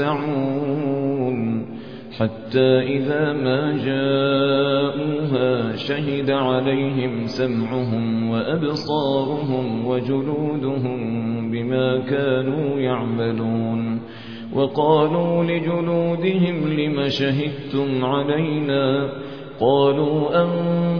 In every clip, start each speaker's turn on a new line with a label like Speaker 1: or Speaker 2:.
Speaker 1: يوزعون. حتى إذا ما جاءوها شهد عليهم سمعهم وأبصارهم وجلودهم بما كانوا يعملون. وقالوا لجلودهم لم شهدتم علينا؟ قالوا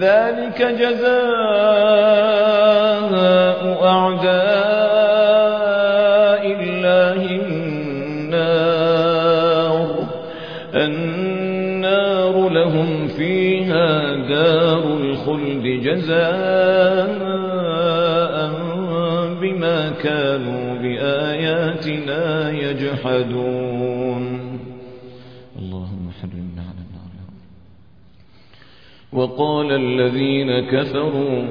Speaker 1: ذلك جزاء أعداء الله النار. النار لهم فيها دار الخلد جزاء بما كانوا بآياتنا يجحدون. وقال الذين كفروا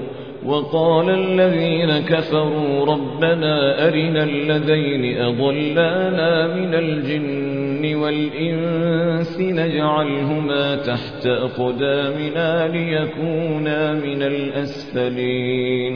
Speaker 1: وقال الذين كفروا ربنا أرنا الذين أضلانا من الجن والإنس نجعلهما تحت أقدامنا ليكونا من الأسفلين.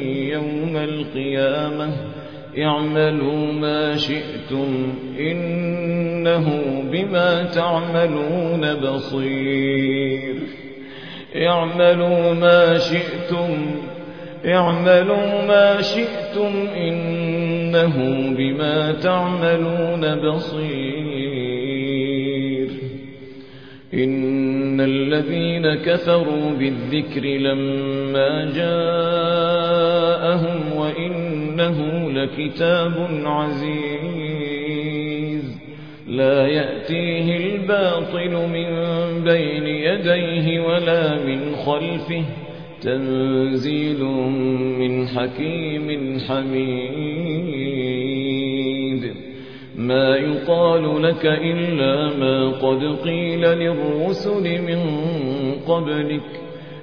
Speaker 1: يوم القيامة اعملوا ما شئتم إنه بما تعملون بصير. اعملوا ما شئتم اعملوا ما شئتم إنه بما تعملون بصير. إن الذين كفروا بالذكر لما جاءهم وإنه لكتاب عزيز. لا يأتيه الباطل من بين يديه ولا من خلفه. تنزيل من حكيم حميد. ما يقال لك إلا ما قد قيل للرسل من قبلك.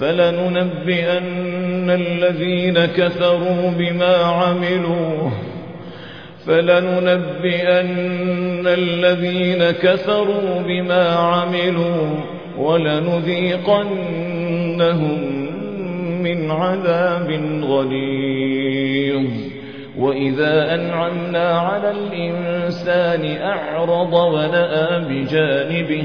Speaker 1: فلننبئن الذين كفروا بما عملوا. فلننبئن الذين كفروا بما عملوا ولنذيقنهم من عذاب غليظ. وإذا أنعمنا على الإنسان أعرض ونأى بجانبه